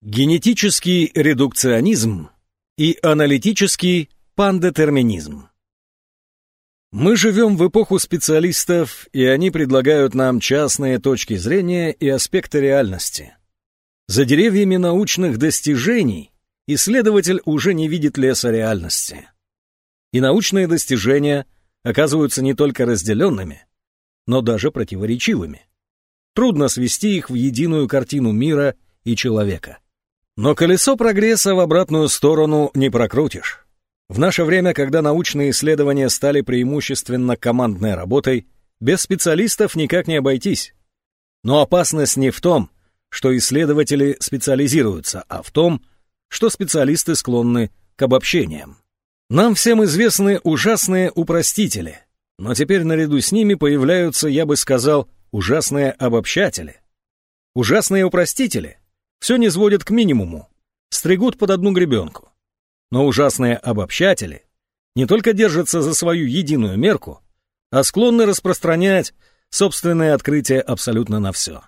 Генетический редукционизм и аналитический пандетерминизм. Мы живем в эпоху специалистов, и они предлагают нам частные точки зрения и аспекты реальности. За деревьями научных достижений исследователь уже не видит леса реальности. И научные достижения оказываются не только разделенными, но даже противоречивыми. Трудно свести их в единую картину мира и человека. Но колесо прогресса в обратную сторону не прокрутишь. В наше время, когда научные исследования стали преимущественно командной работой, без специалистов никак не обойтись. Но опасность не в том, что исследователи специализируются, а в том, что специалисты склонны к обобщениям. Нам всем известны ужасные упростители, но теперь наряду с ними появляются, я бы сказал, ужасные обобщатели. Ужасные упростители все не сводят к минимуму, стригут под одну гребенку. Но ужасные обобщатели не только держатся за свою единую мерку, а склонны распространять собственные открытия абсолютно на все.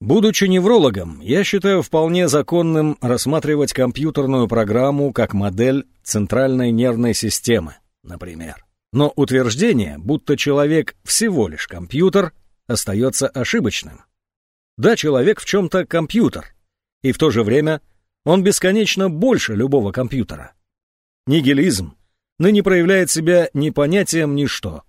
Будучи неврологом, я считаю вполне законным рассматривать компьютерную программу как модель центральной нервной системы, например. Но утверждение, будто человек всего лишь компьютер, остается ошибочным. Да, человек в чем-то компьютер, и в то же время он бесконечно больше любого компьютера. Нигилизм ныне проявляет себя не понятием ничто,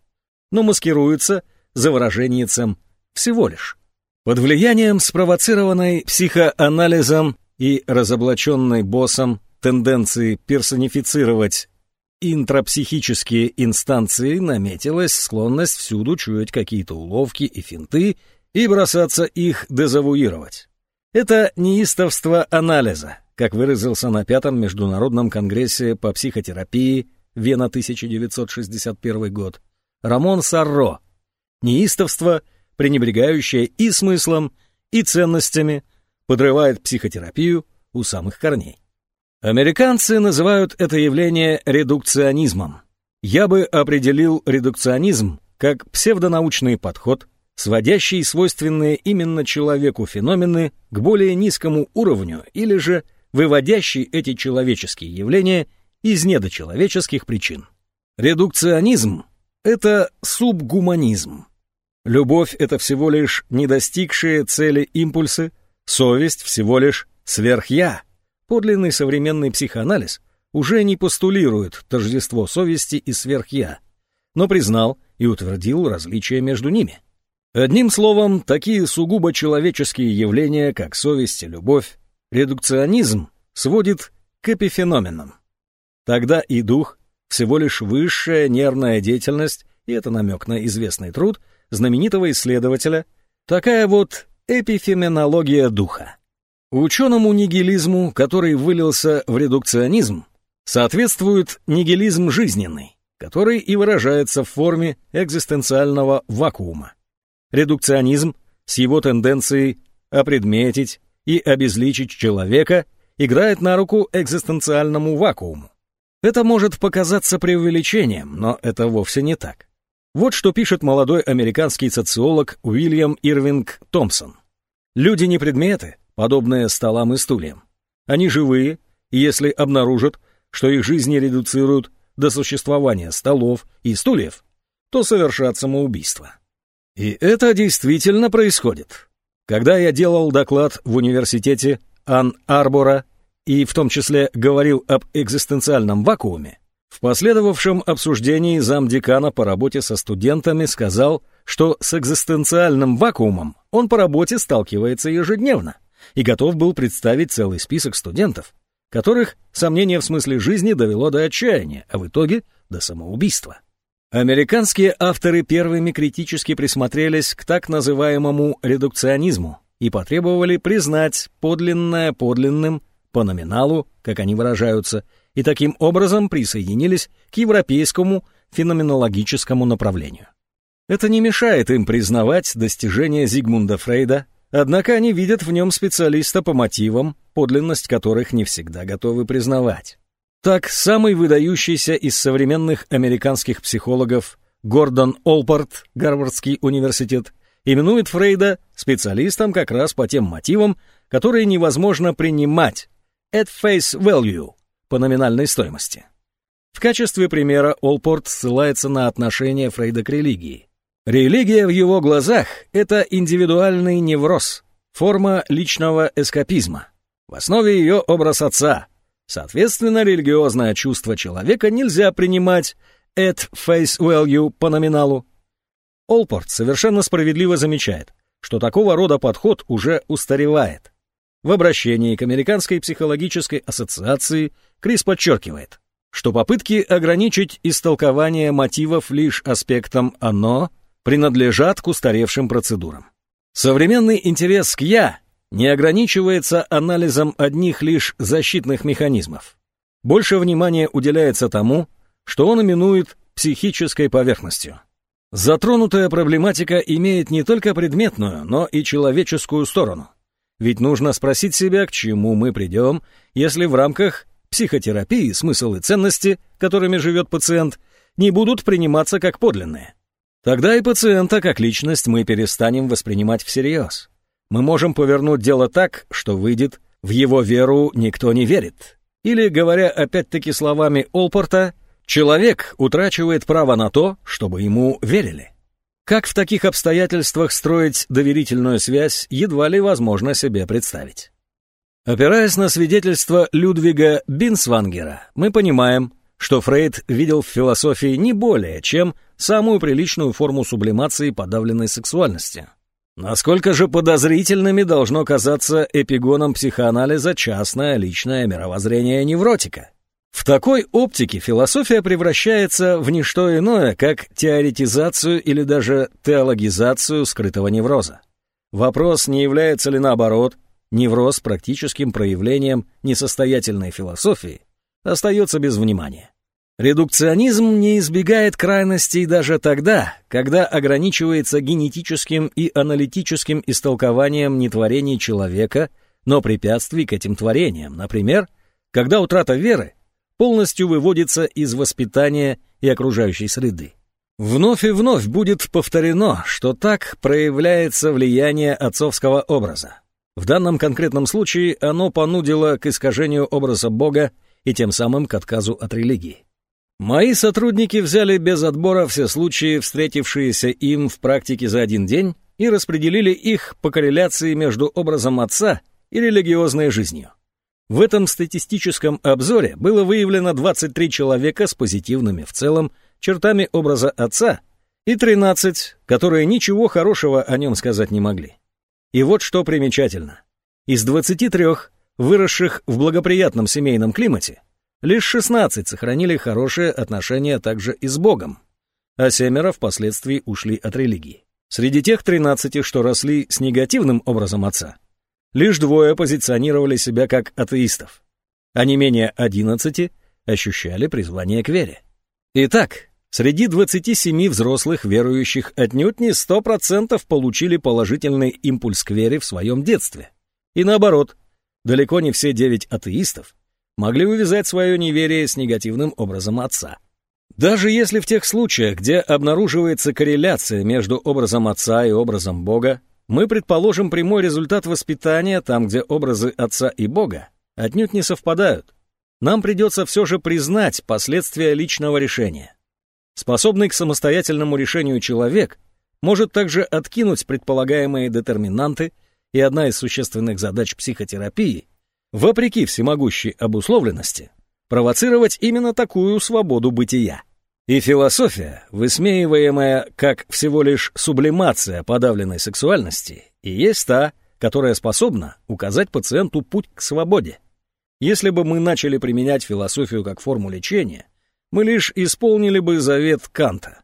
но маскируется за выражением «всего лишь». Под влиянием спровоцированной психоанализом и разоблаченной боссом тенденции персонифицировать интрапсихические инстанции наметилась склонность всюду чуять какие-то уловки и финты и бросаться их дезавуировать. Это неистовство анализа, как выразился на Пятом международном конгрессе по психотерапии Вена 1961 год Рамон Сарро. Неистовство, пренебрегающее и смыслом, и ценностями, подрывает психотерапию у самых корней. Американцы называют это явление редукционизмом. Я бы определил редукционизм как псевдонаучный подход, сводящий свойственные именно человеку феномены к более низкому уровню или же выводящий эти человеческие явления из недочеловеческих причин. Редукционизм — это субгуманизм. Любовь — это всего лишь недостигшие цели импульсы, совесть — всего лишь сверхя. Подлинный современный психоанализ уже не постулирует тождество совести и сверхя, но признал и утвердил различия между ними. Одним словом, такие сугубо человеческие явления, как совесть и любовь, редукционизм сводит к эпифеноменам. Тогда и дух — всего лишь высшая нервная деятельность, и это намек на известный труд знаменитого исследователя, такая вот эпифеменология духа. Ученому нигилизму, который вылился в редукционизм, соответствует нигилизм жизненный, который и выражается в форме экзистенциального вакуума. Редукционизм с его тенденцией опредметить и обезличить человека играет на руку экзистенциальному вакууму. Это может показаться преувеличением, но это вовсе не так. Вот что пишет молодой американский социолог Уильям Ирвинг Томпсон. Люди не предметы, подобные столам и стульям. Они живые, и если обнаружат, что их жизни редуцируют до существования столов и стульев, то совершат самоубийство. И это действительно происходит. Когда я делал доклад в университете Ан-Арбора и в том числе говорил об экзистенциальном вакууме, в последовавшем обсуждении замдекана по работе со студентами сказал, что с экзистенциальным вакуумом он по работе сталкивается ежедневно и готов был представить целый список студентов, которых сомнение в смысле жизни довело до отчаяния, а в итоге до самоубийства. Американские авторы первыми критически присмотрелись к так называемому редукционизму и потребовали признать подлинное подлинным по номиналу, как они выражаются, и таким образом присоединились к европейскому феноменологическому направлению. Это не мешает им признавать достижения Зигмунда Фрейда, однако они видят в нем специалиста по мотивам, подлинность которых не всегда готовы признавать. Так, самый выдающийся из современных американских психологов Гордон Олпорт, Гарвардский университет, именует Фрейда специалистом как раз по тем мотивам, которые невозможно принимать, at face value, по номинальной стоимости. В качестве примера Олпорт ссылается на отношение Фрейда к религии. Религия в его глазах — это индивидуальный невроз, форма личного эскапизма. В основе ее образ отца. Соответственно, религиозное чувство человека нельзя принимать at face value по номиналу. Олпорт совершенно справедливо замечает, что такого рода подход уже устаревает. В обращении к Американской психологической ассоциации Крис подчеркивает, что попытки ограничить истолкование мотивов лишь аспектом «оно» принадлежат к устаревшим процедурам. Современный интерес к «я» не ограничивается анализом одних лишь защитных механизмов. Больше внимания уделяется тому, что он именует психической поверхностью. Затронутая проблематика имеет не только предметную, но и человеческую сторону. Ведь нужно спросить себя, к чему мы придем, если в рамках психотерапии смысл и ценности, которыми живет пациент, не будут приниматься как подлинные. Тогда и пациента как личность мы перестанем воспринимать всерьез. Мы можем повернуть дело так, что выйдет «в его веру никто не верит». Или, говоря опять-таки словами Олпорта, «человек утрачивает право на то, чтобы ему верили». Как в таких обстоятельствах строить доверительную связь, едва ли возможно себе представить. Опираясь на свидетельство Людвига Бинсвангера, мы понимаем, что Фрейд видел в философии не более, чем самую приличную форму сублимации подавленной сексуальности. Насколько же подозрительными должно казаться эпигоном психоанализа частное личное мировоззрение невротика? В такой оптике философия превращается в ничто иное, как теоретизацию или даже теологизацию скрытого невроза. Вопрос, не является ли наоборот невроз практическим проявлением несостоятельной философии, остается без внимания. Редукционизм не избегает крайностей даже тогда, когда ограничивается генетическим и аналитическим истолкованием нетворений человека, но препятствий к этим творениям, например, когда утрата веры полностью выводится из воспитания и окружающей среды. Вновь и вновь будет повторено, что так проявляется влияние отцовского образа. В данном конкретном случае оно понудило к искажению образа Бога и тем самым к отказу от религии. Мои сотрудники взяли без отбора все случаи, встретившиеся им в практике за один день, и распределили их по корреляции между образом отца и религиозной жизнью. В этом статистическом обзоре было выявлено 23 человека с позитивными в целом чертами образа отца и 13, которые ничего хорошего о нем сказать не могли. И вот что примечательно. Из 23, выросших в благоприятном семейном климате, лишь 16 сохранили хорошие отношения также и с Богом, а семеро впоследствии ушли от религии. Среди тех 13, что росли с негативным образом отца, Лишь двое позиционировали себя как атеистов, а не менее одиннадцати ощущали призвание к вере. Итак, среди 27 взрослых верующих отнюдь не 100% получили положительный импульс к вере в своем детстве. И наоборот, далеко не все девять атеистов могли увязать свое неверие с негативным образом отца. Даже если в тех случаях, где обнаруживается корреляция между образом отца и образом Бога, мы предположим прямой результат воспитания там, где образы отца и Бога отнюдь не совпадают. Нам придется все же признать последствия личного решения. Способный к самостоятельному решению человек может также откинуть предполагаемые детерминанты, и одна из существенных задач психотерапии, вопреки всемогущей обусловленности, провоцировать именно такую свободу бытия. И философия, высмеиваемая как всего лишь сублимация подавленной сексуальности, и есть та, которая способна указать пациенту путь к свободе. Если бы мы начали применять философию как форму лечения, мы лишь исполнили бы завет Канта.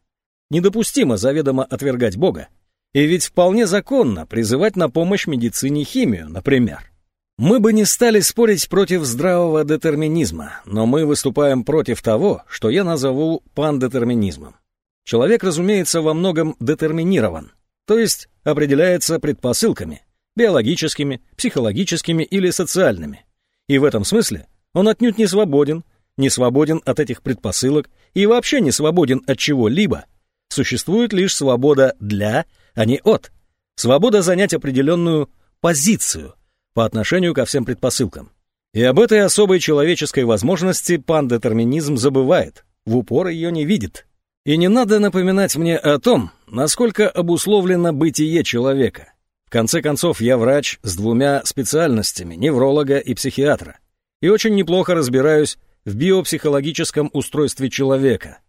Недопустимо заведомо отвергать Бога, и ведь вполне законно призывать на помощь медицине химию, например. Мы бы не стали спорить против здравого детерминизма, но мы выступаем против того, что я назову пандетерминизмом. Человек, разумеется, во многом детерминирован, то есть определяется предпосылками, биологическими, психологическими или социальными. И в этом смысле он отнюдь не свободен, не свободен от этих предпосылок и вообще не свободен от чего-либо. Существует лишь свобода для, а не от. Свобода занять определенную позицию – по отношению ко всем предпосылкам. И об этой особой человеческой возможности пандетерминизм забывает, в упор ее не видит. И не надо напоминать мне о том, насколько обусловлено бытие человека. В конце концов, я врач с двумя специальностями, невролога и психиатра, и очень неплохо разбираюсь в биопсихологическом устройстве человека.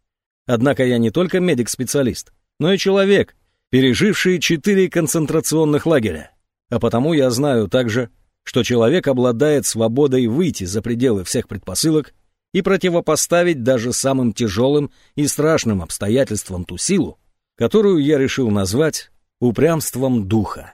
Однако я не только медик-специалист, но и человек, переживший четыре концентрационных лагеря. А потому я знаю также, что человек обладает свободой выйти за пределы всех предпосылок и противопоставить даже самым тяжелым и страшным обстоятельствам ту силу, которую я решил назвать упрямством духа.